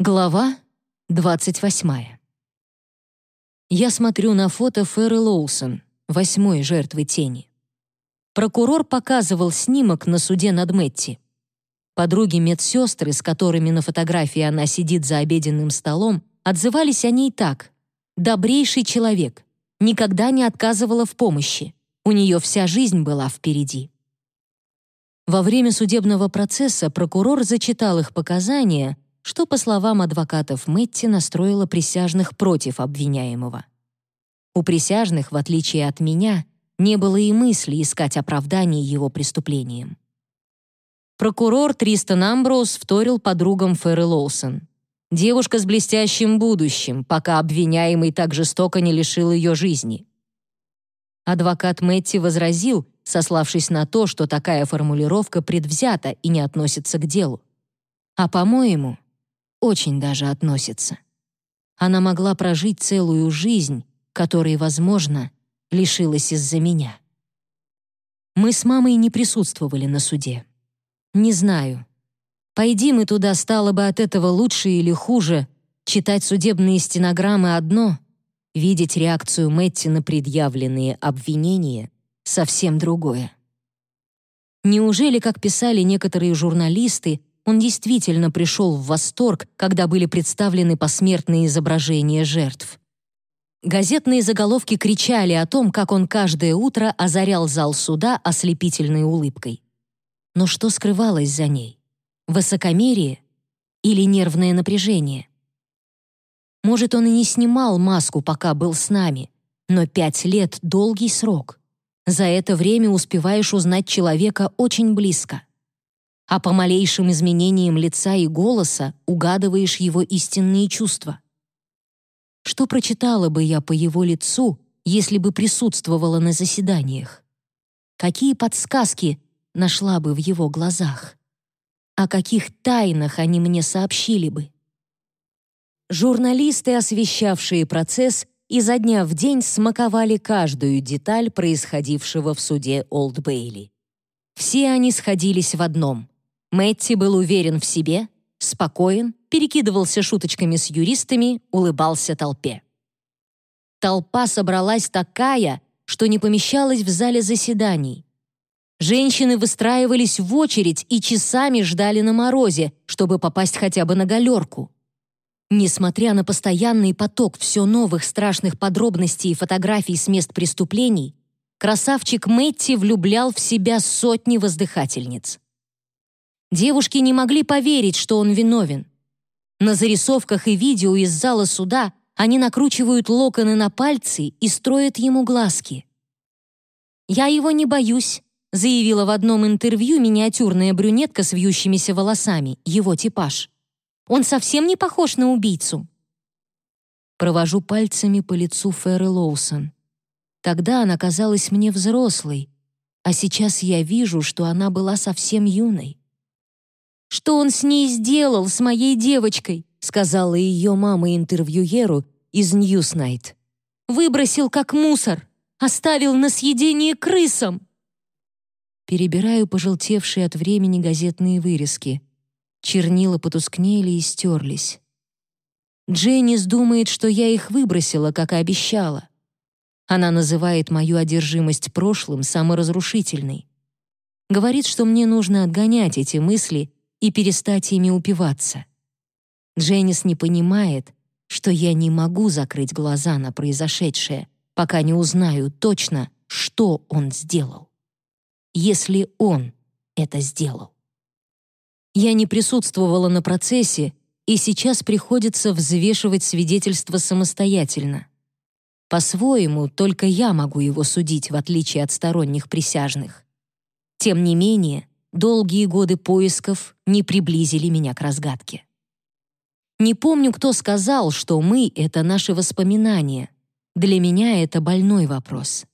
Глава 28. Я смотрю на фото Ферры Лоусон, восьмой жертвы тени. Прокурор показывал снимок на суде над Мэтти. Подруги-медсестры, с которыми на фотографии она сидит за обеденным столом, отзывались о ней так. «Добрейший человек, никогда не отказывала в помощи. У нее вся жизнь была впереди». Во время судебного процесса прокурор зачитал их показания — что, по словам адвокатов Мэтти, настроило присяжных против обвиняемого. У присяжных, в отличие от меня, не было и мысли искать оправдание его преступлениям. Прокурор Тристан Амброуз вторил подругам Ферры Лоусон. Девушка с блестящим будущим, пока обвиняемый так жестоко не лишил ее жизни. Адвокат Мэтти возразил, сославшись на то, что такая формулировка предвзята и не относится к делу. А, по-моему, очень даже относится. Она могла прожить целую жизнь, которой, возможно, лишилась из-за меня. Мы с мамой не присутствовали на суде. Не знаю. Пойди мы туда, стало бы от этого лучше или хуже. Читать судебные стенограммы одно, видеть реакцию Мэтти на предъявленные обвинения — совсем другое. Неужели, как писали некоторые журналисты, он действительно пришел в восторг, когда были представлены посмертные изображения жертв. Газетные заголовки кричали о том, как он каждое утро озарял зал суда ослепительной улыбкой. Но что скрывалось за ней? Высокомерие или нервное напряжение? Может, он и не снимал маску, пока был с нами, но пять лет — долгий срок. За это время успеваешь узнать человека очень близко а по малейшим изменениям лица и голоса угадываешь его истинные чувства. Что прочитала бы я по его лицу, если бы присутствовала на заседаниях? Какие подсказки нашла бы в его глазах? О каких тайнах они мне сообщили бы? Журналисты, освещавшие процесс, изо дня в день смаковали каждую деталь происходившего в суде Олд Бейли. Все они сходились в одном — Мэтти был уверен в себе, спокоен, перекидывался шуточками с юристами, улыбался толпе. Толпа собралась такая, что не помещалась в зале заседаний. Женщины выстраивались в очередь и часами ждали на морозе, чтобы попасть хотя бы на галерку. Несмотря на постоянный поток все новых страшных подробностей и фотографий с мест преступлений, красавчик Мэтти влюблял в себя сотни воздыхательниц. Девушки не могли поверить, что он виновен. На зарисовках и видео из зала суда они накручивают локоны на пальцы и строят ему глазки. «Я его не боюсь», — заявила в одном интервью миниатюрная брюнетка с вьющимися волосами, его типаж. «Он совсем не похож на убийцу». Провожу пальцами по лицу Ферры Лоусон. Тогда она казалась мне взрослой, а сейчас я вижу, что она была совсем юной. Что он с ней сделал, с моей девочкой?» сказала ее мама интервьюеру из Ньюснайт. «Выбросил как мусор, оставил на съедение крысам». Перебираю пожелтевшие от времени газетные вырезки. Чернила потускнели и стерлись. Дженнис думает, что я их выбросила, как и обещала. Она называет мою одержимость прошлым саморазрушительной. Говорит, что мне нужно отгонять эти мысли и перестать ими упиваться. Дженнис не понимает, что я не могу закрыть глаза на произошедшее, пока не узнаю точно, что он сделал. Если он это сделал. Я не присутствовала на процессе, и сейчас приходится взвешивать свидетельство самостоятельно. По-своему, только я могу его судить, в отличие от сторонних присяжных. Тем не менее, Долгие годы поисков не приблизили меня к разгадке. Не помню, кто сказал, что мы — это наши воспоминания. Для меня это больной вопрос.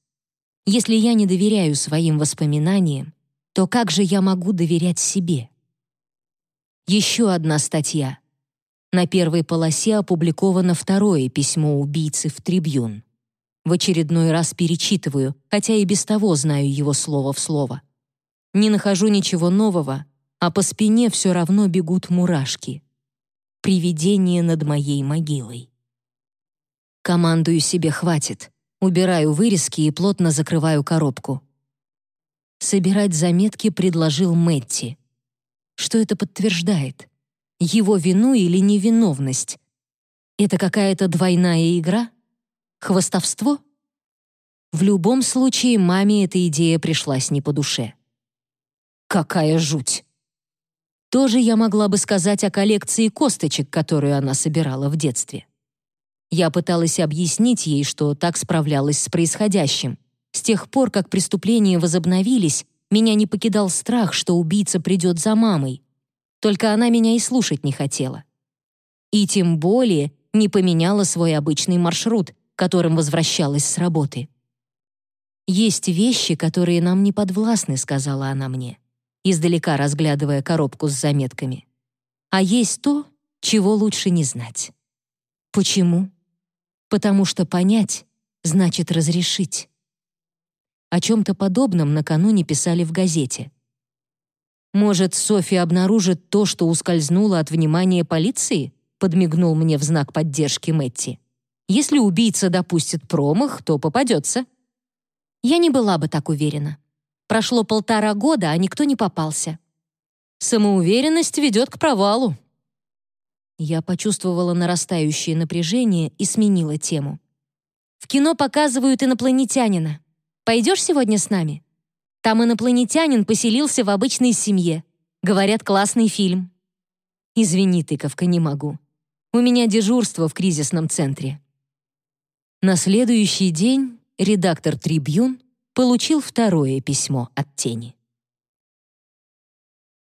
Если я не доверяю своим воспоминаниям, то как же я могу доверять себе? Еще одна статья. На первой полосе опубликовано второе письмо убийцы в «Трибьюн». В очередной раз перечитываю, хотя и без того знаю его слово в слово. Не нахожу ничего нового, а по спине все равно бегут мурашки. привидение над моей могилой. Командую себе «хватит», убираю вырезки и плотно закрываю коробку. Собирать заметки предложил Мэтти. Что это подтверждает? Его вину или невиновность? Это какая-то двойная игра? Хвостовство? В любом случае, маме эта идея пришлась не по душе. Какая жуть! Тоже я могла бы сказать о коллекции косточек, которую она собирала в детстве. Я пыталась объяснить ей, что так справлялась с происходящим. С тех пор, как преступления возобновились, меня не покидал страх, что убийца придет за мамой. Только она меня и слушать не хотела. И тем более не поменяла свой обычный маршрут, которым возвращалась с работы. «Есть вещи, которые нам не подвластны», — сказала она мне издалека разглядывая коробку с заметками. А есть то, чего лучше не знать. Почему? Потому что понять значит разрешить. О чем-то подобном накануне писали в газете. «Может, Софья обнаружит то, что ускользнуло от внимания полиции?» подмигнул мне в знак поддержки Мэтти. «Если убийца допустит промах, то попадется». Я не была бы так уверена. Прошло полтора года, а никто не попался. Самоуверенность ведет к провалу. Я почувствовала нарастающее напряжение и сменила тему. В кино показывают инопланетянина. Пойдешь сегодня с нами? Там инопланетянин поселился в обычной семье. Говорят, классный фильм. Извини, тыковка, не могу. У меня дежурство в кризисном центре. На следующий день редактор «Трибьюн» получил второе письмо от тени.